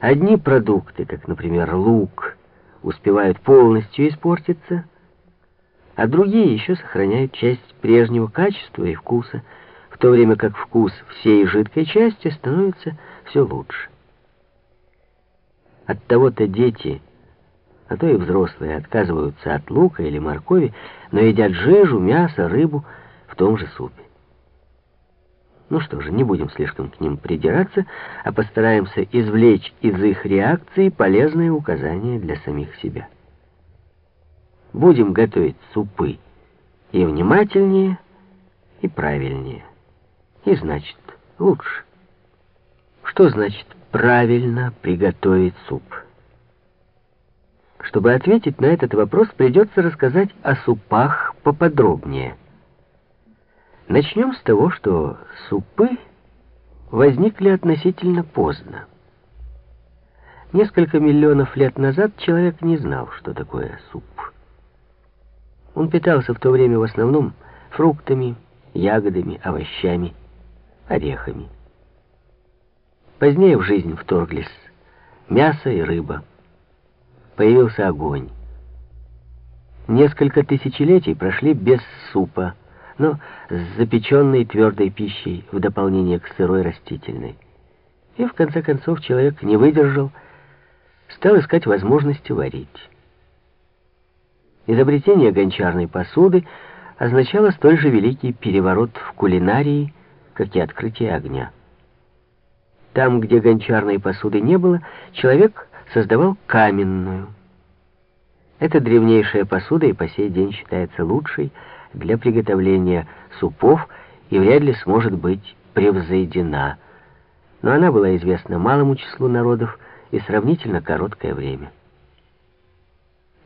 Одни продукты, как, например, лук, успевают полностью испортиться, а другие еще сохраняют часть прежнего качества и вкуса, в то время как вкус всей жидкой части становится все лучше. От того-то дети, а то и взрослые, отказываются от лука или моркови, но едят жижу, мясо, рыбу в том же супе. Ну что же, не будем слишком к ним придираться, а постараемся извлечь из их реакции полезные указания для самих себя. Будем готовить супы и внимательнее, и правильнее. И значит, лучше. Что значит правильно приготовить суп? Чтобы ответить на этот вопрос, придется рассказать о супах поподробнее. Начнем с того, что супы возникли относительно поздно. Несколько миллионов лет назад человек не знал, что такое суп. Он питался в то время в основном фруктами, ягодами, овощами, орехами. Позднее в жизнь вторглись мясо и рыба. Появился огонь. Несколько тысячелетий прошли без супа, но с запеченной твердой пищей в дополнение к сырой растительной. И в конце концов человек не выдержал, стал искать возможности варить. Изобретение гончарной посуды означало столь же великий переворот в кулинарии, как и открытие огня. Там, где гончарной посуды не было, человек создавал каменную. Эта древнейшая посуда и по сей день считается лучшей, для приготовления супов и вряд ли сможет быть превзойдена. Но она была известна малому числу народов и сравнительно короткое время.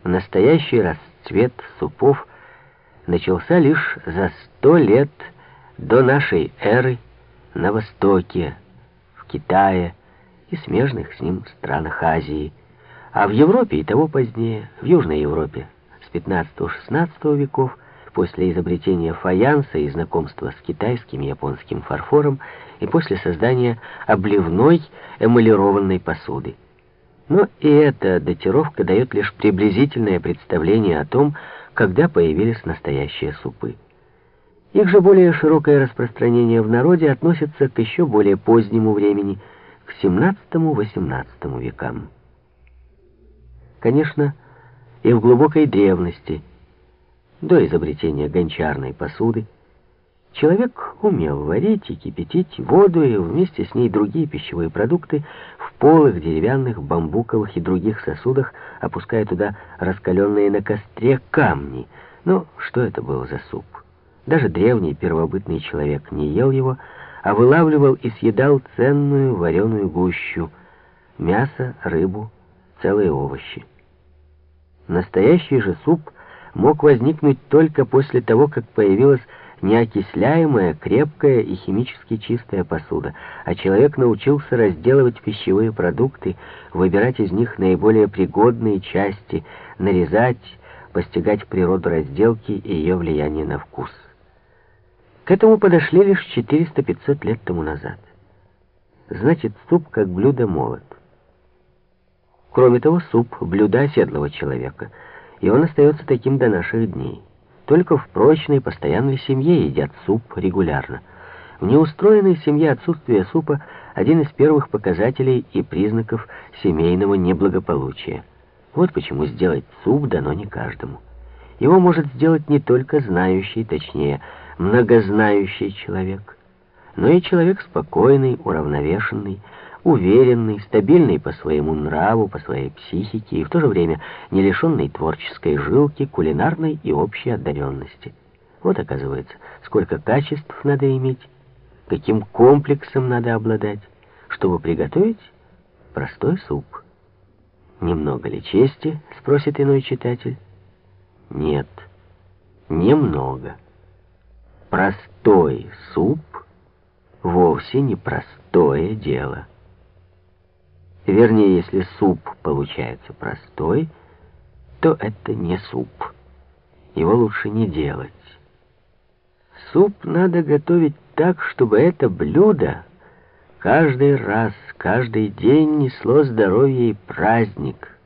Настоящий расцвет супов начался лишь за сто лет до нашей эры на Востоке, в Китае и смежных с ним странах Азии, а в Европе и того позднее, в Южной Европе, с 15-16 веков, после изобретения фаянса и знакомства с китайским и японским фарфором и после создания обливной эмалированной посуды. Но и эта датировка дает лишь приблизительное представление о том, когда появились настоящие супы. Их же более широкое распространение в народе относится к еще более позднему времени, к XVII-XVIII векам. Конечно, и в глубокой древности – до изобретения гончарной посуды, человек умел варить и кипятить воду и вместе с ней другие пищевые продукты в полых, деревянных, бамбуковых и других сосудах, опуская туда раскаленные на костре камни. Но что это был за суп? Даже древний первобытный человек не ел его, а вылавливал и съедал ценную вареную гущу, мясо, рыбу, целые овощи. Настоящий же суп — мог возникнуть только после того, как появилась неокисляемая, крепкая и химически чистая посуда, а человек научился разделывать пищевые продукты, выбирать из них наиболее пригодные части, нарезать, постигать природу разделки и ее влияние на вкус. К этому подошли лишь 400-500 лет тому назад. Значит, суп как блюдо молот. Кроме того, суп — блюдо оседлого человека — и он остается таким до наших дней. Только в прочной, постоянной семье едят суп регулярно. В неустроенной семье отсутствие супа – один из первых показателей и признаков семейного неблагополучия. Вот почему сделать суп дано не каждому. Его может сделать не только знающий, точнее, многознающий человек, но и человек спокойный, уравновешенный, уверенный, стабильный по своему нраву, по своей психике и в то же время не лишенный творческой жилки, кулинарной и общей одаренности. Вот, оказывается, сколько качеств надо иметь, каким комплексом надо обладать, чтобы приготовить простой суп. «Немного ли чести?» — спросит иной читатель. Нет, немного. Простой суп вовсе не простое дело. Вернее, если суп получается простой, то это не суп. Его лучше не делать. Суп надо готовить так, чтобы это блюдо каждый раз, каждый день несло здоровье и праздник.